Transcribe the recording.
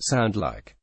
sound like.